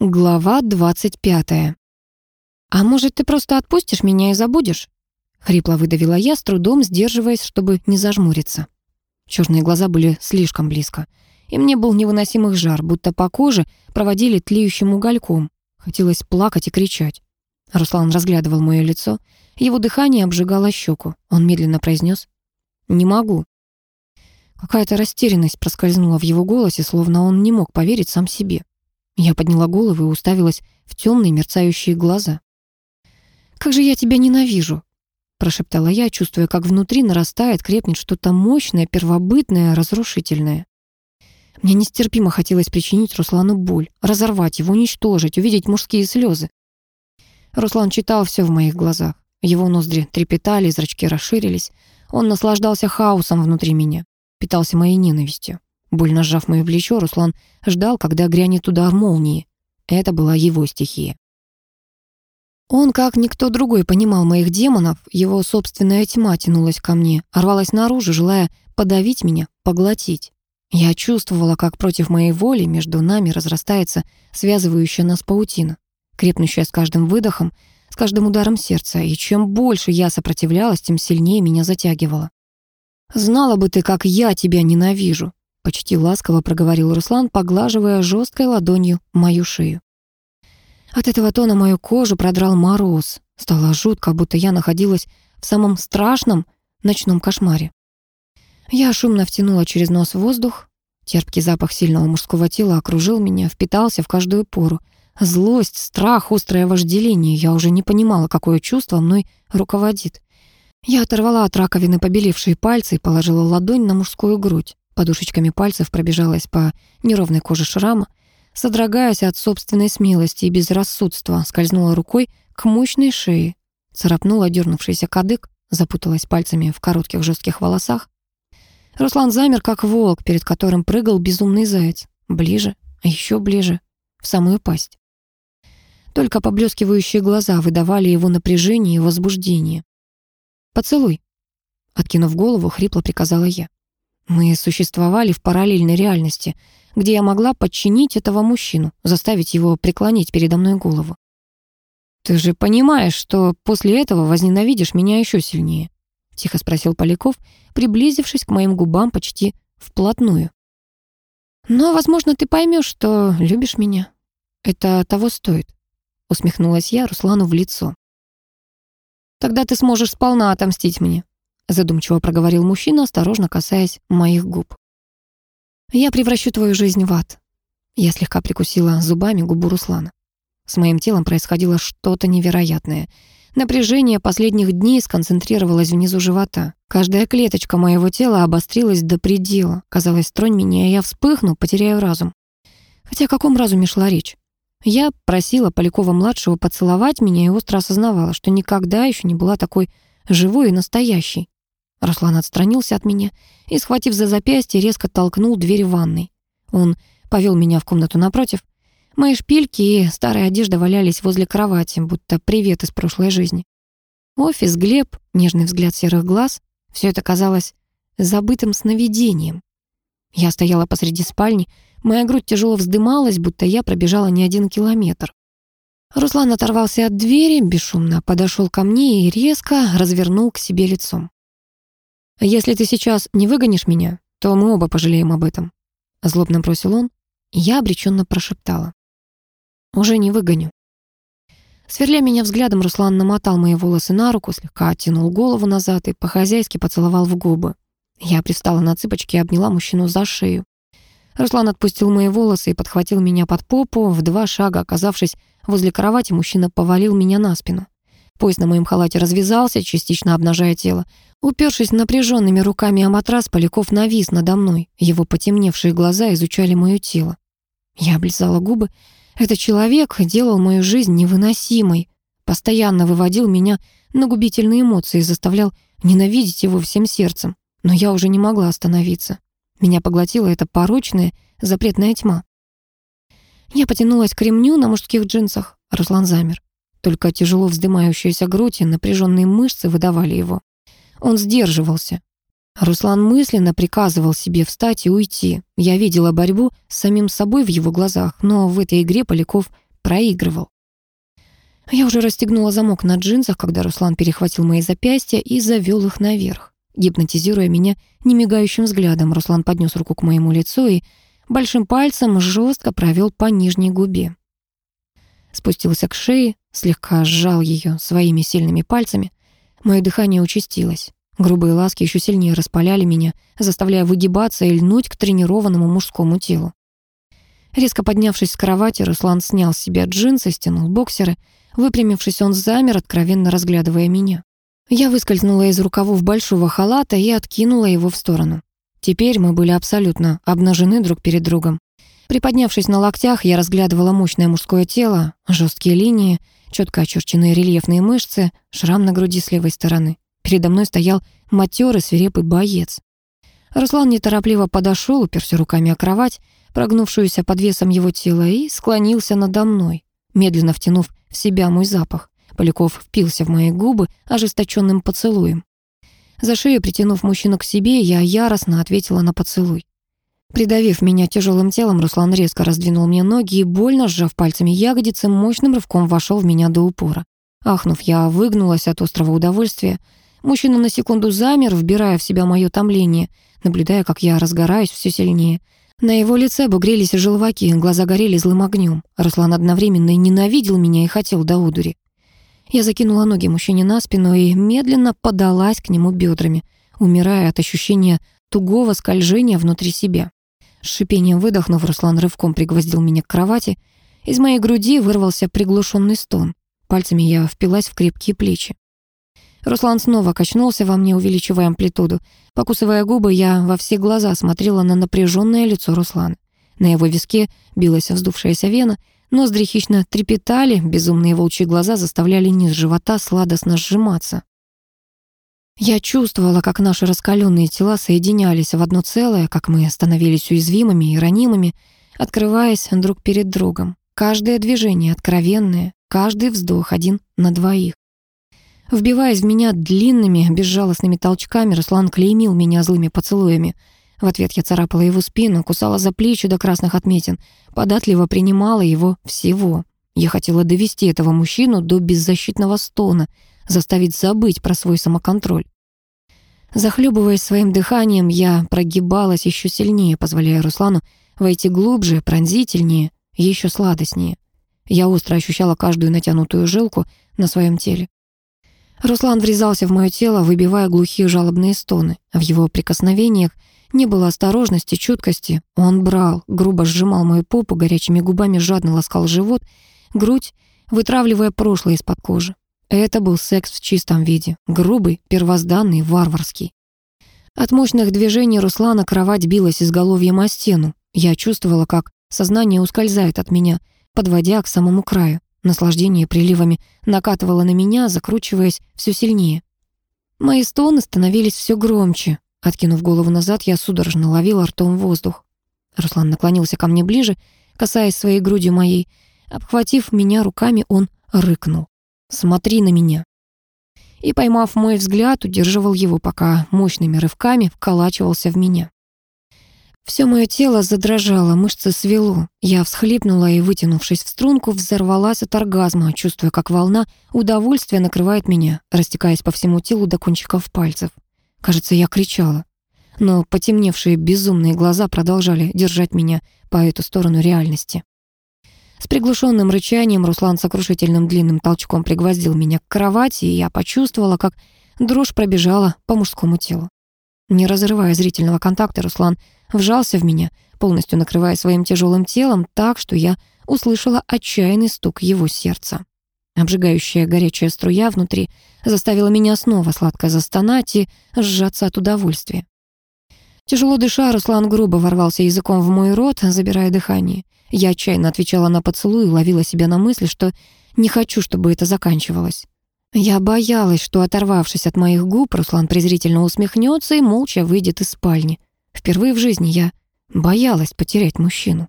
Глава 25. «А может, ты просто отпустишь меня и забудешь?» Хрипло выдавила я, с трудом сдерживаясь, чтобы не зажмуриться. Черные глаза были слишком близко, и мне был невыносимый жар, будто по коже проводили тлеющим угольком. Хотелось плакать и кричать. Руслан разглядывал мое лицо. Его дыхание обжигало щеку. Он медленно произнес «Не могу». Какая-то растерянность проскользнула в его голосе, словно он не мог поверить сам себе. Я подняла голову и уставилась в темные мерцающие глаза. «Как же я тебя ненавижу!» прошептала я, чувствуя, как внутри нарастает, крепнет что-то мощное, первобытное, разрушительное. Мне нестерпимо хотелось причинить Руслану боль, разорвать его, уничтожить, увидеть мужские слезы. Руслан читал все в моих глазах. Его ноздри трепетали, зрачки расширились. Он наслаждался хаосом внутри меня, питался моей ненавистью. Больно сжав мое плечо, Руслан ждал, когда грянет удар молнии. Это была его стихия. Он, как никто другой, понимал моих демонов, его собственная тьма тянулась ко мне, рвалась наружу, желая подавить меня, поглотить. Я чувствовала, как против моей воли между нами разрастается связывающая нас паутина, крепнущая с каждым выдохом, с каждым ударом сердца, и чем больше я сопротивлялась, тем сильнее меня затягивало. «Знала бы ты, как я тебя ненавижу», почти ласково проговорил Руслан, поглаживая жесткой ладонью мою шею. От этого тона мою кожу продрал мороз. Стало жутко, будто я находилась в самом страшном ночном кошмаре. Я шумно втянула через нос воздух. Терпкий запах сильного мужского тела окружил меня, впитался в каждую пору. Злость, страх, острое вожделение. Я уже не понимала, какое чувство мной руководит. Я оторвала от раковины побелевшие пальцы и положила ладонь на мужскую грудь. Подушечками пальцев пробежалась по неровной коже шрама, содрогаясь от собственной смелости и безрассудства, скользнула рукой к мощной шее, царапнула дернувшийся кадык, запуталась пальцами в коротких жестких волосах. Руслан замер, как волк, перед которым прыгал безумный заяц. Ближе, а еще ближе, в самую пасть. Только поблескивающие глаза выдавали его напряжение и возбуждение. «Поцелуй», — откинув голову, хрипло приказала я. Мы существовали в параллельной реальности, где я могла подчинить этого мужчину, заставить его преклонить передо мной голову. «Ты же понимаешь, что после этого возненавидишь меня еще сильнее?» — тихо спросил Поляков, приблизившись к моим губам почти вплотную. «Но, возможно, ты поймешь, что любишь меня. Это того стоит», — усмехнулась я Руслану в лицо. «Тогда ты сможешь сполна отомстить мне задумчиво проговорил мужчина, осторожно касаясь моих губ. «Я превращу твою жизнь в ад». Я слегка прикусила зубами губу Руслана. С моим телом происходило что-то невероятное. Напряжение последних дней сконцентрировалось внизу живота. Каждая клеточка моего тела обострилась до предела. Казалось, тронь меня, и я вспыхну, потеряю разум. Хотя о каком разуме шла речь? Я просила Полякова-младшего поцеловать меня и остро осознавала, что никогда еще не была такой живой и настоящей. Руслан отстранился от меня и, схватив за запястье, резко толкнул дверь ванной. Он повел меня в комнату напротив. Мои шпильки и старая одежда валялись возле кровати, будто привет из прошлой жизни. Офис, Глеб, нежный взгляд серых глаз — все это казалось забытым сновидением. Я стояла посреди спальни, моя грудь тяжело вздымалась, будто я пробежала не один километр. Руслан оторвался от двери, бесшумно подошел ко мне и резко развернул к себе лицом. «Если ты сейчас не выгонишь меня, то мы оба пожалеем об этом», — злобно бросил он. Я обреченно прошептала. «Уже не выгоню». Сверля меня взглядом, Руслан намотал мои волосы на руку, слегка оттянул голову назад и по-хозяйски поцеловал в губы. Я пристала на цыпочки и обняла мужчину за шею. Руслан отпустил мои волосы и подхватил меня под попу. В два шага, оказавшись возле кровати, мужчина повалил меня на спину. Пояс на моем халате развязался, частично обнажая тело. Упершись напряженными руками о матрас, Поляков навис надо мной. Его потемневшие глаза изучали мое тело. Я облизала губы. Этот человек делал мою жизнь невыносимой. Постоянно выводил меня на губительные эмоции, заставлял ненавидеть его всем сердцем. Но я уже не могла остановиться. Меня поглотила эта порочная, запретная тьма. Я потянулась к ремню на мужских джинсах. Руслан замер. Только тяжело вздымающаяся грудь и напряженные мышцы выдавали его. Он сдерживался. Руслан мысленно приказывал себе встать и уйти. Я видела борьбу с самим собой в его глазах, но в этой игре Поляков проигрывал. Я уже расстегнула замок на джинсах, когда Руслан перехватил мои запястья и завел их наверх. Гипнотизируя меня немигающим взглядом, Руслан поднес руку к моему лицу и большим пальцем жестко провел по нижней губе. Спустился к шее, слегка сжал ее своими сильными пальцами. Мое дыхание участилось. Грубые ласки еще сильнее распаляли меня, заставляя выгибаться и льнуть к тренированному мужскому телу. Резко поднявшись с кровати, Руслан снял с себя джинсы, стянул боксеры. Выпрямившись, он замер, откровенно разглядывая меня. Я выскользнула из рукавов большого халата и откинула его в сторону. Теперь мы были абсолютно обнажены друг перед другом. Приподнявшись на локтях, я разглядывала мощное мужское тело, жесткие линии, четко очерченные рельефные мышцы, шрам на груди с левой стороны. Передо мной стоял матерый свирепый боец. Руслан неторопливо подошел, уперся руками о кровать, прогнувшуюся под весом его тела, и склонился надо мной, медленно втянув в себя мой запах. Поляков впился в мои губы ожесточенным поцелуем. За шею притянув мужчину к себе, я яростно ответила на поцелуй. Придавив меня тяжелым телом, Руслан резко раздвинул мне ноги и, больно сжав пальцами ягодицы, мощным рывком вошел в меня до упора. Ахнув, я выгнулась от острого удовольствия, Мужчина на секунду замер, вбирая в себя мое томление, наблюдая, как я разгораюсь все сильнее. На его лице бугрелись желваки, глаза горели злым огнем. Руслан одновременно и ненавидел меня и хотел до удури. Я закинула ноги мужчине на спину и медленно подалась к нему бедрами, умирая от ощущения тугого скольжения внутри себя. С шипением выдохнув, Руслан рывком пригвоздил меня к кровати. Из моей груди вырвался приглушенный стон. Пальцами я впилась в крепкие плечи. Руслан снова качнулся во мне, увеличивая амплитуду. Покусывая губы, я во все глаза смотрела на напряженное лицо Руслана. На его виске билась вздувшаяся вена, ноздри хищно трепетали, безумные волчьи глаза заставляли низ живота сладостно сжиматься. Я чувствовала, как наши раскаленные тела соединялись в одно целое, как мы становились уязвимыми и ранимыми, открываясь друг перед другом. Каждое движение откровенное, каждый вздох один на двоих. Вбиваясь в меня длинными, безжалостными толчками, Руслан клеймил меня злыми поцелуями. В ответ я царапала его спину, кусала за плечи до красных отметин, податливо принимала его всего. Я хотела довести этого мужчину до беззащитного стона, заставить забыть про свой самоконтроль. Захлебываясь своим дыханием, я прогибалась еще сильнее, позволяя Руслану войти глубже, пронзительнее, еще сладостнее. Я остро ощущала каждую натянутую жилку на своем теле. Руслан врезался в мое тело, выбивая глухие жалобные стоны. В его прикосновениях не было осторожности, чуткости. Он брал, грубо сжимал мою попу, горячими губами жадно ласкал живот, грудь, вытравливая прошлое из-под кожи. Это был секс в чистом виде, грубый, первозданный, варварский. От мощных движений Руслана кровать билась изголовьем о стену. Я чувствовала, как сознание ускользает от меня, подводя к самому краю. Наслаждение приливами накатывало на меня, закручиваясь все сильнее. Мои стоны становились все громче. Откинув голову назад, я судорожно ловила ртом воздух. Руслан наклонился ко мне ближе, касаясь своей грудью моей. Обхватив меня руками, он рыкнул. «Смотри на меня!» И, поймав мой взгляд, удерживал его, пока мощными рывками вколачивался в меня. Все мое тело задрожало, мышцы свело. Я всхлипнула и, вытянувшись в струнку, взорвалась от оргазма, чувствуя, как волна удовольствия накрывает меня, растекаясь по всему телу до кончиков пальцев. Кажется, я кричала. Но потемневшие безумные глаза продолжали держать меня по эту сторону реальности. С приглушенным рычанием Руслан сокрушительным длинным толчком пригвоздил меня к кровати, и я почувствовала, как дрожь пробежала по мужскому телу. Не разрывая зрительного контакта, Руслан вжался в меня, полностью накрывая своим тяжелым телом так, что я услышала отчаянный стук его сердца. Обжигающая горячая струя внутри заставила меня снова сладко застонать и сжаться от удовольствия. Тяжело дыша, Руслан грубо ворвался языком в мой рот, забирая дыхание. Я отчаянно отвечала на поцелуй и ловила себя на мысли, что не хочу, чтобы это заканчивалось. Я боялась, что, оторвавшись от моих губ, Руслан презрительно усмехнется и молча выйдет из спальни. Впервые в жизни я боялась потерять мужчину.